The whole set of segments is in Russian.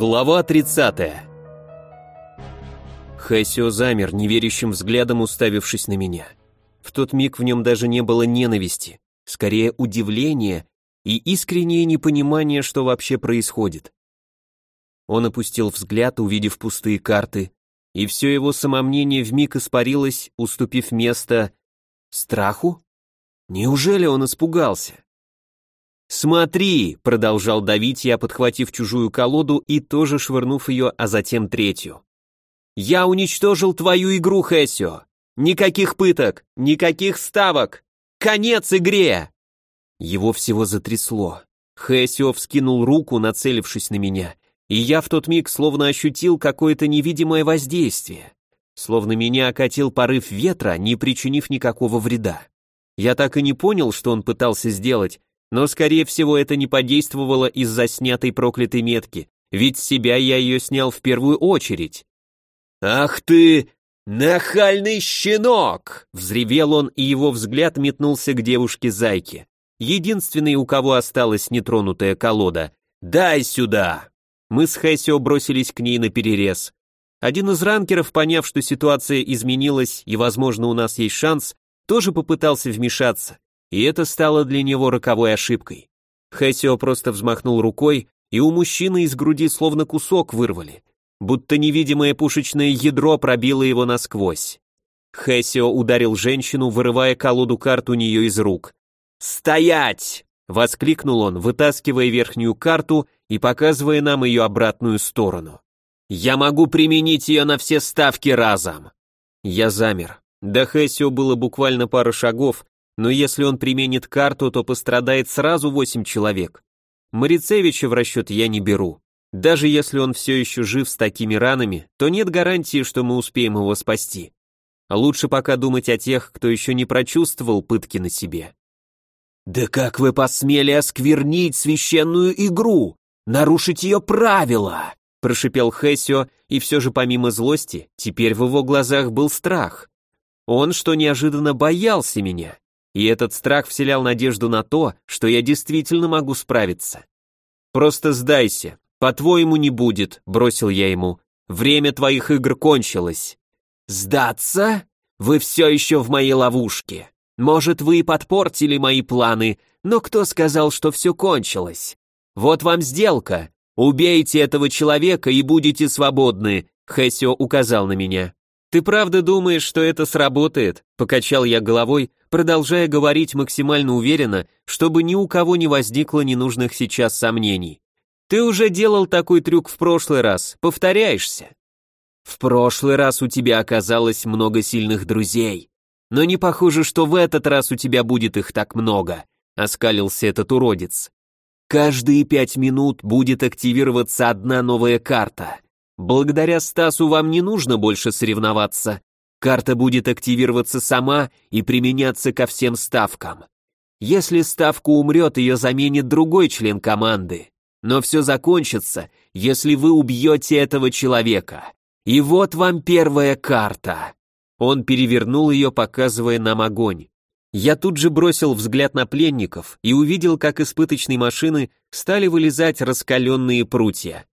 Глава 30. Хэсио замер, неверящим взглядом уставившись на меня. В тот миг в нем даже не было ненависти, скорее удивление и искреннее непонимание, что вообще происходит. Он опустил взгляд, увидев пустые карты, и все его самомнение вмиг испарилось, уступив место страху? Неужели он испугался? «Смотри!» — продолжал давить я, подхватив чужую колоду и тоже швырнув ее, а затем третью. «Я уничтожил твою игру, Хэсио! Никаких пыток, никаких ставок! Конец игре!» Его всего затрясло. Хэсио вскинул руку, нацелившись на меня, и я в тот миг словно ощутил какое-то невидимое воздействие. Словно меня окатил порыв ветра, не причинив никакого вреда. Я так и не понял, что он пытался сделать, но, скорее всего, это не подействовало из-за снятой проклятой метки, ведь себя я ее снял в первую очередь. «Ах ты, нахальный щенок!» Взревел он, и его взгляд метнулся к девушке-зайке. Единственной, у кого осталась нетронутая колода. «Дай сюда!» Мы с Хэсио бросились к ней на перерез. Один из ранкеров, поняв, что ситуация изменилась и, возможно, у нас есть шанс, тоже попытался вмешаться, и это стало для него роковой ошибкой. Хэсио просто взмахнул рукой, и у мужчины из груди словно кусок вырвали, будто невидимое пушечное ядро пробило его насквозь. Хэсио ударил женщину, вырывая колоду карт у нее из рук. «Стоять!» — воскликнул он, вытаскивая верхнюю карту и показывая нам ее обратную сторону. «Я могу применить ее на все ставки разом!» Я замер. До Хэсио было буквально пара шагов, но если он применит карту, то пострадает сразу восемь человек. Марицевича в расчет я не беру. Даже если он все еще жив с такими ранами, то нет гарантии, что мы успеем его спасти. Лучше пока думать о тех, кто еще не прочувствовал пытки на себе. «Да как вы посмели осквернить священную игру? Нарушить ее правила!» прошипел Хессио, и все же помимо злости, теперь в его глазах был страх. Он, что неожиданно боялся меня, и этот страх вселял надежду на то, что я действительно могу справиться. «Просто сдайся, по-твоему не будет», — бросил я ему. «Время твоих игр кончилось». «Сдаться? Вы все еще в моей ловушке. Может, вы и подпортили мои планы, но кто сказал, что все кончилось? Вот вам сделка. Убейте этого человека и будете свободны», — Хэсио указал на меня. «Ты правда думаешь, что это сработает?» — покачал я головой, продолжая говорить максимально уверенно, чтобы ни у кого не возникло ненужных сейчас сомнений. «Ты уже делал такой трюк в прошлый раз, повторяешься». «В прошлый раз у тебя оказалось много сильных друзей, но не похоже, что в этот раз у тебя будет их так много», — оскалился этот уродец. «Каждые пять минут будет активироваться одна новая карта». Благодаря Стасу вам не нужно больше соревноваться. Карта будет активироваться сама и применяться ко всем ставкам. Если ставка умрет, ее заменит другой член команды. Но все закончится, если вы убьете этого человека. И вот вам первая карта. Он перевернул ее, показывая нам огонь. Я тут же бросил взгляд на пленников и увидел, как из пыточной машины стали вылезать раскаленные прутья.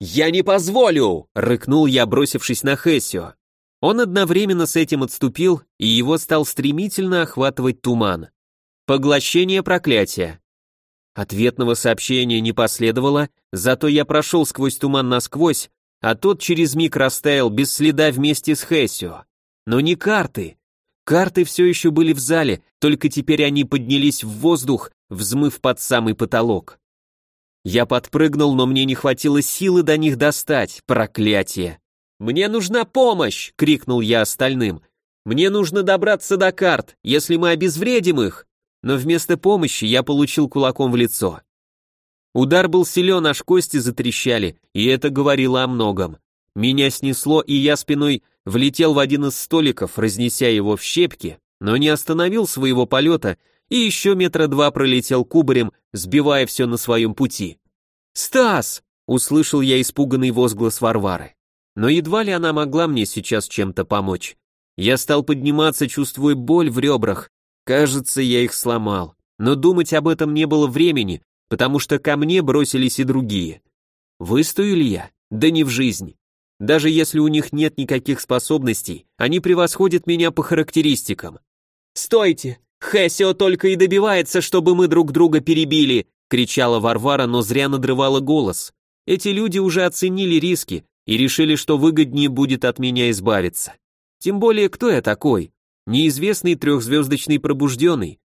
«Я не позволю!» — рыкнул я, бросившись на Хессио. Он одновременно с этим отступил, и его стал стремительно охватывать туман. Поглощение проклятия. Ответного сообщения не последовало, зато я прошел сквозь туман насквозь, а тот через миг растаял без следа вместе с Хессио. Но не карты. Карты все еще были в зале, только теперь они поднялись в воздух, взмыв под самый потолок. Я подпрыгнул, но мне не хватило силы до них достать, проклятие. «Мне нужна помощь!» — крикнул я остальным. «Мне нужно добраться до карт, если мы обезвредим их!» Но вместо помощи я получил кулаком в лицо. Удар был силен, аж кости затрещали, и это говорило о многом. Меня снесло, и я спиной влетел в один из столиков, разнеся его в щепки, но не остановил своего полета и еще метра два пролетел кубарем, сбивая все на своем пути. «Стас!» — услышал я испуганный возглас Варвары. Но едва ли она могла мне сейчас чем-то помочь. Я стал подниматься, чувствуя боль в ребрах. Кажется, я их сломал. Но думать об этом не было времени, потому что ко мне бросились и другие. Выстою ли я? Да не в жизни. Даже если у них нет никаких способностей, они превосходят меня по характеристикам. «Стойте! Хессио только и добивается, чтобы мы друг друга перебили!» кричала Варвара, но зря надрывала голос. Эти люди уже оценили риски и решили, что выгоднее будет от меня избавиться. Тем более, кто я такой? Неизвестный трехзвездочный пробужденный.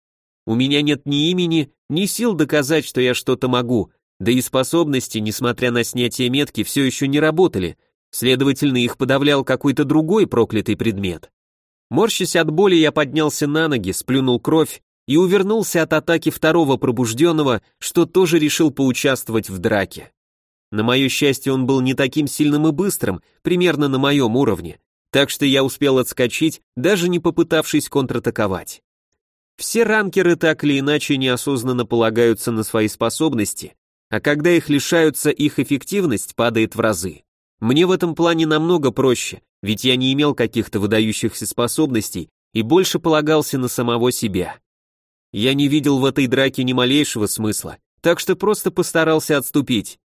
У меня нет ни имени, ни сил доказать, что я что-то могу, да и способности, несмотря на снятие метки, все еще не работали, следовательно, их подавлял какой-то другой проклятый предмет. Морщась от боли, я поднялся на ноги, сплюнул кровь и увернулся от атаки второго пробужденного, что тоже решил поучаствовать в драке. На мое счастье, он был не таким сильным и быстрым, примерно на моем уровне, так что я успел отскочить, даже не попытавшись контратаковать. Все ранкеры так или иначе неосознанно полагаются на свои способности, а когда их лишаются, их эффективность падает в разы. Мне в этом плане намного проще, ведь я не имел каких-то выдающихся способностей и больше полагался на самого себя. Я не видел в этой драке ни малейшего смысла, так что просто постарался отступить.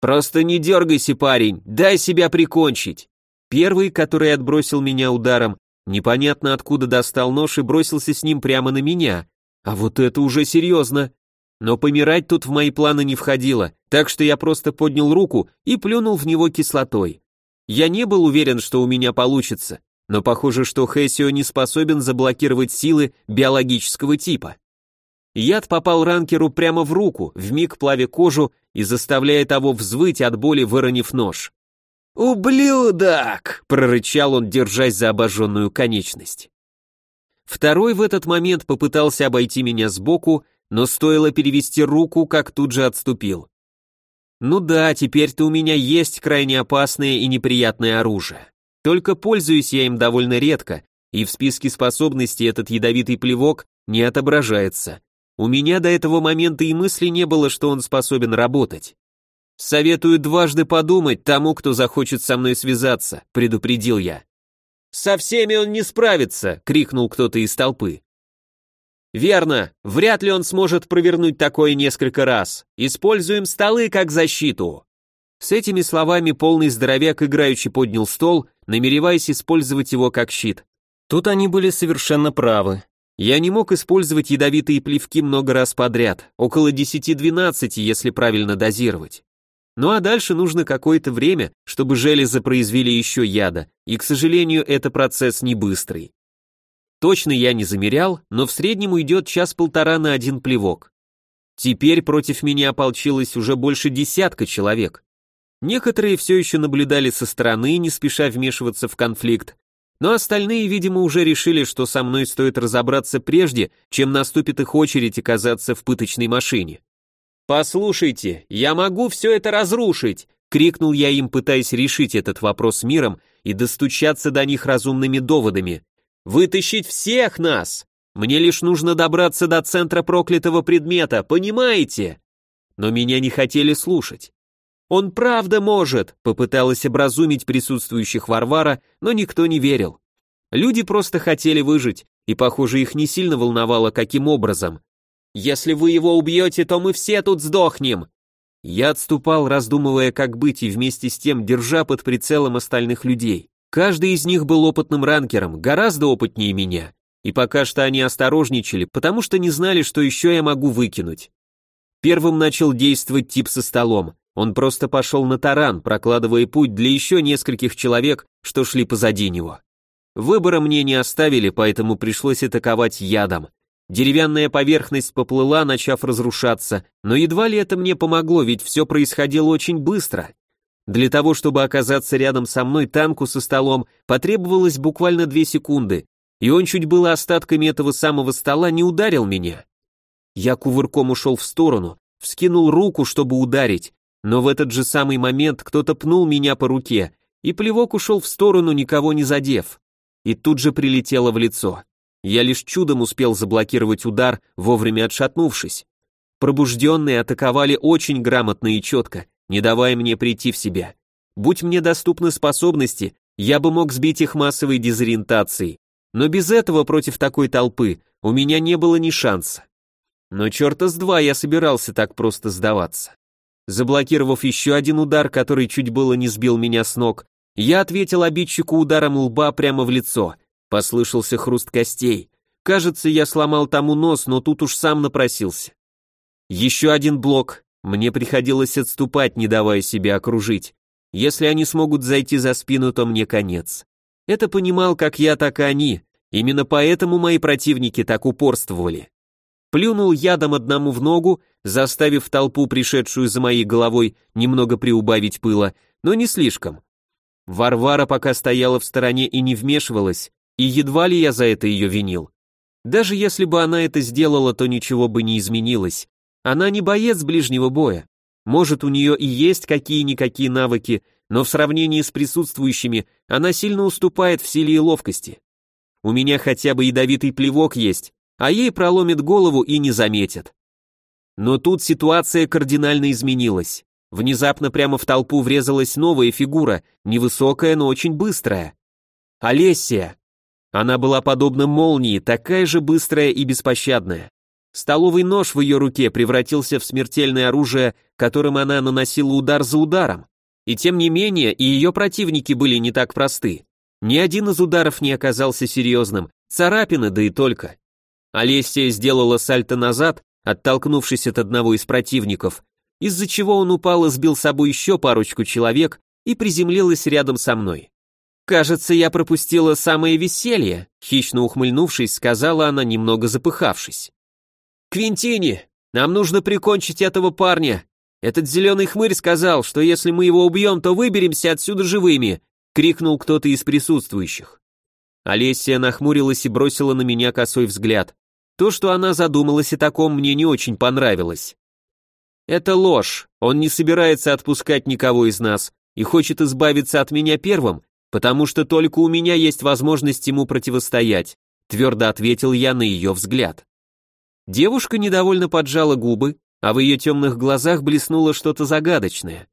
«Просто не дергайся, парень, дай себя прикончить!» Первый, который отбросил меня ударом, непонятно откуда достал нож и бросился с ним прямо на меня. А вот это уже серьезно. Но помирать тут в мои планы не входило, так что я просто поднял руку и плюнул в него кислотой. Я не был уверен, что у меня получится, но похоже, что Хессио не способен заблокировать силы биологического типа. Яд попал ранкеру прямо в руку, вмиг плавя кожу и заставляя того взвыть от боли, выронив нож. «Ублюдок!» — прорычал он, держась за обожженную конечность. Второй в этот момент попытался обойти меня сбоку, но стоило перевести руку, как тут же отступил. Ну да, теперь-то у меня есть крайне опасное и неприятное оружие. Только пользуюсь я им довольно редко, и в списке способностей этот ядовитый плевок не отображается. У меня до этого момента и мысли не было, что он способен работать. Советую дважды подумать тому, кто захочет со мной связаться, предупредил я. Со всеми он не справится, крикнул кто-то из толпы. Верно, вряд ли он сможет провернуть такое несколько раз. Используем столы как защиту. С этими словами полный здоровяк играючи поднял стол, намереваясь использовать его как щит. Тут они были совершенно правы. Я не мог использовать ядовитые плевки много раз подряд, около 10-12, если правильно дозировать. Ну а дальше нужно какое-то время, чтобы железы произвели еще яда, и, к сожалению, это процесс не быстрый. Точно я не замерял, но в среднем уйдет час-полтора на один плевок. Теперь против меня ополчилось уже больше десятка человек. Некоторые все еще наблюдали со стороны, не спеша вмешиваться в конфликт, но остальные, видимо, уже решили, что со мной стоит разобраться прежде, чем наступит их очередь оказаться в пыточной машине. «Послушайте, я могу все это разрушить!» — крикнул я им, пытаясь решить этот вопрос миром и достучаться до них разумными доводами. «Вытащить всех нас! Мне лишь нужно добраться до центра проклятого предмета, понимаете?» Но меня не хотели слушать. «Он правда может!» — попыталась образумить присутствующих Варвара, но никто не верил. Люди просто хотели выжить, и, похоже, их не сильно волновало, каким образом. «Если вы его убьете, то мы все тут сдохнем!» Я отступал, раздумывая, как быть, и вместе с тем держа под прицелом остальных людей. Каждый из них был опытным ранкером, гораздо опытнее меня. И пока что они осторожничали, потому что не знали, что еще я могу выкинуть. Первым начал действовать тип со столом. Он просто пошел на таран, прокладывая путь для еще нескольких человек, что шли позади него. Выбора мне не оставили, поэтому пришлось атаковать ядом. Деревянная поверхность поплыла, начав разрушаться, но едва ли это мне помогло, ведь все происходило очень быстро. Для того, чтобы оказаться рядом со мной танку со столом, потребовалось буквально две секунды, и он чуть было остатками этого самого стола не ударил меня. Я кувырком ушел в сторону, вскинул руку, чтобы ударить, но в этот же самый момент кто-то пнул меня по руке, и плевок ушел в сторону, никого не задев. И тут же прилетело в лицо. Я лишь чудом успел заблокировать удар, вовремя отшатнувшись. Пробужденные атаковали очень грамотно и четко, не давая мне прийти в себя. Будь мне доступны способности, я бы мог сбить их массовой дезориентацией, но без этого против такой толпы у меня не было ни шанса. Но черта с два я собирался так просто сдаваться. Заблокировав еще один удар, который чуть было не сбил меня с ног, я ответил обидчику ударом лба прямо в лицо. Послышался хруст костей. Кажется, я сломал тому нос, но тут уж сам напросился. Еще один блок. Мне приходилось отступать, не давая себя окружить. Если они смогут зайти за спину, то мне конец. Это понимал как я, так и они. Именно поэтому мои противники так упорствовали. Плюнул ядом одному в ногу, заставив толпу, пришедшую за моей головой, немного приубавить пыла, но не слишком. Варвара пока стояла в стороне и не вмешивалась, и едва ли я за это ее винил. Даже если бы она это сделала, то ничего бы не изменилось. Она не боец ближнего боя. Может, у нее и есть какие-никакие навыки, но в сравнении с присутствующими она сильно уступает в силе и ловкости. У меня хотя бы ядовитый плевок есть, а ей проломит голову и не заметит. Но тут ситуация кардинально изменилась. Внезапно прямо в толпу врезалась новая фигура, невысокая, но очень быстрая. Олесия. Она была подобна молнии, такая же быстрая и беспощадная. Столовый нож в ее руке превратился в смертельное оружие, которым она наносила удар за ударом. И тем не менее, и ее противники были не так просты. Ни один из ударов не оказался серьезным, царапины, да и только. Олесия сделала сальто назад, оттолкнувшись от одного из противников, из-за чего он упал и сбил с собой еще парочку человек и приземлилась рядом со мной. «Кажется, я пропустила самое веселье», хищно ухмыльнувшись, сказала она, немного запыхавшись. «Квинтини, нам нужно прикончить этого парня. Этот зеленый хмырь сказал, что если мы его убьем, то выберемся отсюда живыми», крикнул кто-то из присутствующих. Олеся нахмурилась и бросила на меня косой взгляд. То, что она задумалась о таком, мне не очень понравилось. Это ложь, он не собирается отпускать никого из нас и хочет избавиться от меня первым, потому что только у меня есть возможность ему противостоять, твердо ответил я на ее взгляд. Девушка недовольно поджала губы, а в ее темных глазах блеснуло что-то загадочное.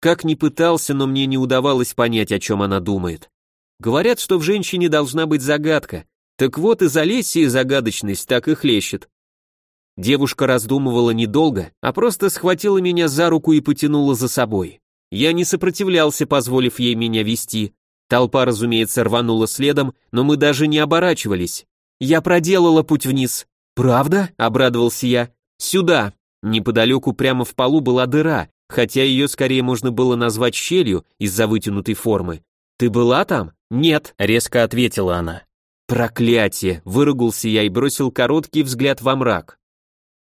Как ни пытался, но мне не удавалось понять, о чем она думает. Говорят, что в женщине должна быть загадка, так вот из Олесии загадочность так и хлещет. Девушка раздумывала недолго, а просто схватила меня за руку и потянула за собой. Я не сопротивлялся, позволив ей меня вести. Толпа, разумеется, рванула следом, но мы даже не оборачивались. Я проделала путь вниз. «Правда?» — обрадовался я. «Сюда!» Неподалеку прямо в полу была дыра, хотя ее скорее можно было назвать щелью из-за вытянутой формы. «Ты была там?» «Нет», — резко ответила она. «Проклятие!» — выругался я и бросил короткий взгляд во мрак.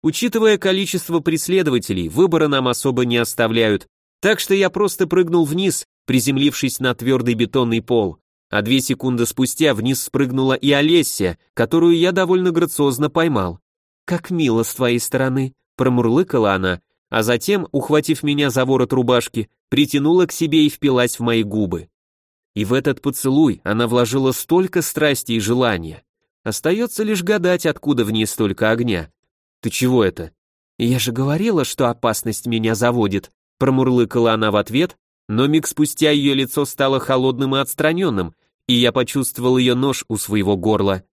Учитывая количество преследователей, выбора нам особо не оставляют, так что я просто прыгнул вниз, приземлившись на твердый бетонный пол, а две секунды спустя вниз спрыгнула и Олеся, которую я довольно грациозно поймал. «Как мило с твоей стороны», — промурлыкала она, а затем, ухватив меня за ворот рубашки, притянула к себе и впилась в мои губы. И в этот поцелуй она вложила столько страсти и желания. Остается лишь гадать, откуда в ней столько огня, «Ты чего это?» «Я же говорила, что опасность меня заводит», промурлыкала она в ответ, но миг спустя ее лицо стало холодным и отстраненным, и я почувствовал ее нож у своего горла.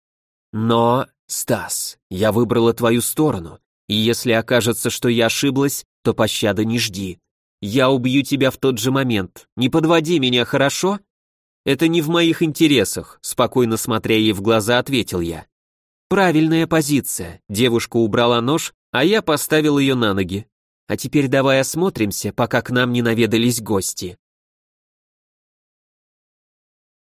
«Но, Стас, я выбрала твою сторону, и если окажется, что я ошиблась, то пощады не жди. Я убью тебя в тот же момент. Не подводи меня, хорошо?» «Это не в моих интересах», спокойно смотря ей в глаза, ответил я. Правильная позиция. Девушка убрала нож, а я поставил ее на ноги. А теперь давай осмотримся, пока к нам не наведались гости.